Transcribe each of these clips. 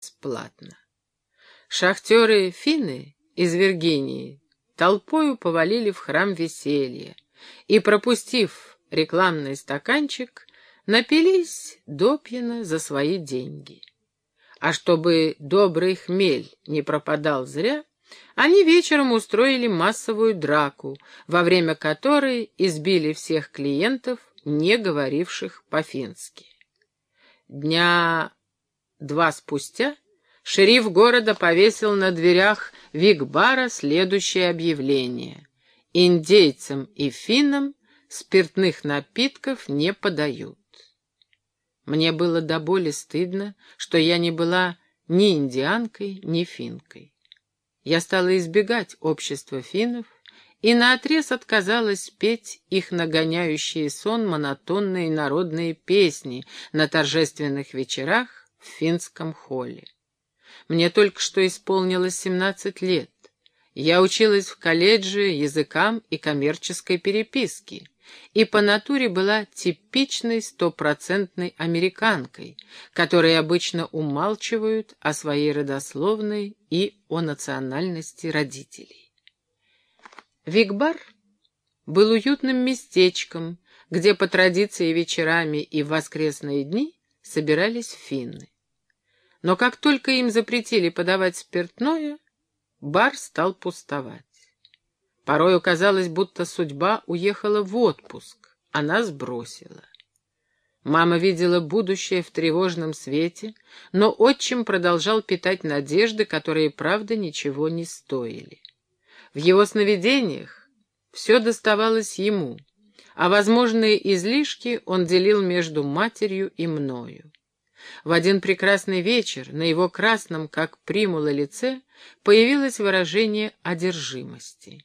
бесплатно. Шахтеры-финны из Виргинии толпою повалили в храм веселья и, пропустив рекламный стаканчик, напились допьяно за свои деньги. А чтобы добрый хмель не пропадал зря, они вечером устроили массовую драку, во время которой избили всех клиентов, не говоривших по-фински. Дня два спустя шериф города повесил на дверях Вигбара следующее объявление. Индейцам и финнам спиртных напитков не подают. Мне было до боли стыдно, что я не была ни индианкой, ни финкой. Я стала избегать общества финнов и наотрез отказалась петь их нагоняющие сон монотонные народные песни на торжественных вечерах в финском холле. Мне только что исполнилось семнадцать лет. Я училась в колледже языкам и коммерческой переписке и по натуре была типичной стопроцентной американкой, которые обычно умалчивают о своей родословной и о национальности родителей. Викбар был уютным местечком, где по традиции вечерами и в воскресные дни собирались финны. Но как только им запретили подавать спиртное, бар стал пустовать. Порою казалось, будто судьба уехала в отпуск, а нас бросила. Мама видела будущее в тревожном свете, но отчим продолжал питать надежды, которые, правда, ничего не стоили. В его сновидениях все доставалось ему, а возможные излишки он делил между матерью и мною. В один прекрасный вечер на его красном, как примула, лице появилось выражение одержимости.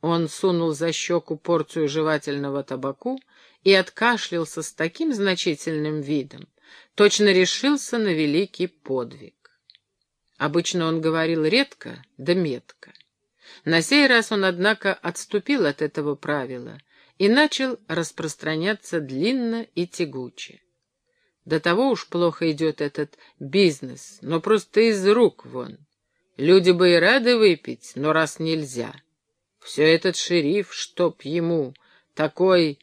Он сунул за щеку порцию жевательного табаку и откашлялся с таким значительным видом, точно решился на великий подвиг. Обычно он говорил редко да метко. На сей раз он, однако, отступил от этого правила и начал распространяться длинно и тягуче. До того уж плохо идет этот бизнес, но просто из рук вон. Люди бы и рады выпить, но раз нельзя — все этот шериф, чтоб ему, такой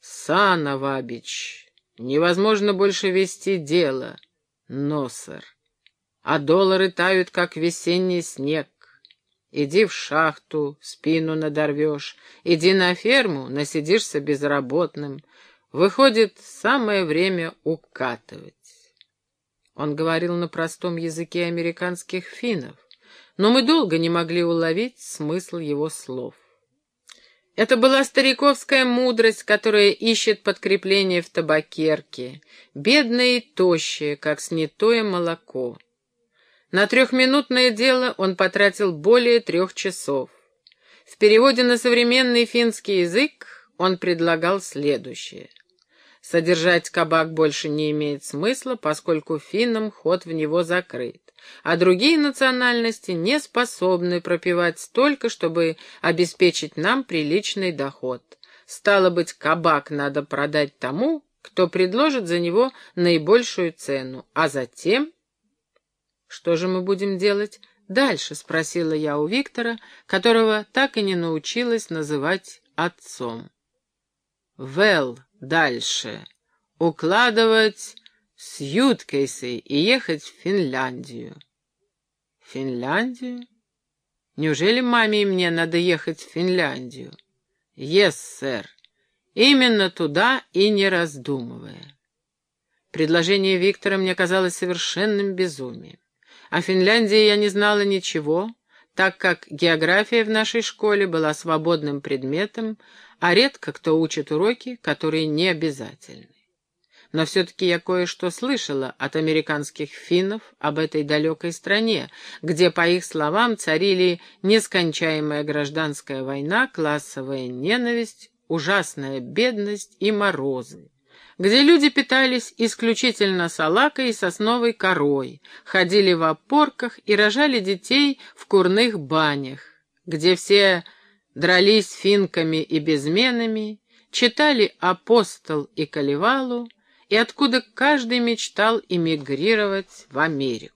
Сановабич, невозможно больше вести дело, Носор. А доллары тают, как весенний снег. Иди в шахту, спину надорвешь, иди на ферму, насидишься безработным. Выходит, самое время укатывать. Он говорил на простом языке американских финнов но мы долго не могли уловить смысл его слов. Это была стариковская мудрость, которая ищет подкрепление в табакерке, бедная и тощая, как снятое молоко. На трехминутное дело он потратил более трех часов. В переводе на современный финский язык он предлагал следующее. Содержать кабак больше не имеет смысла, поскольку финнам ход в него закрыт а другие национальности не способны пропивать столько, чтобы обеспечить нам приличный доход. Стало быть, кабак надо продать тому, кто предложит за него наибольшую цену, а затем... Что же мы будем делать дальше, спросила я у Виктора, которого так и не научилась называть отцом. Вел, дальше. Укладывать сьюткейсы и ехать в Финляндию. Финляндию? Неужели маме и мне надо ехать в Финляндию? Yes, сэр. Именно туда и не раздумывая. Предложение Виктора мне казалось совершенным безумием. О Финляндии я не знала ничего, так как география в нашей школе была свободным предметом, а редко кто учит уроки, которые не обязательны. Но все-таки я кое-что слышала от американских финнов об этой далекой стране, где, по их словам, царили нескончаемая гражданская война, классовая ненависть, ужасная бедность и морозы где люди питались исключительно салакой и сосновой корой, ходили в опорках и рожали детей в курных банях, где все дрались финками и безменами, читали «Апостол» и «Калевалу», и откуда каждый мечтал эмигрировать в Америку.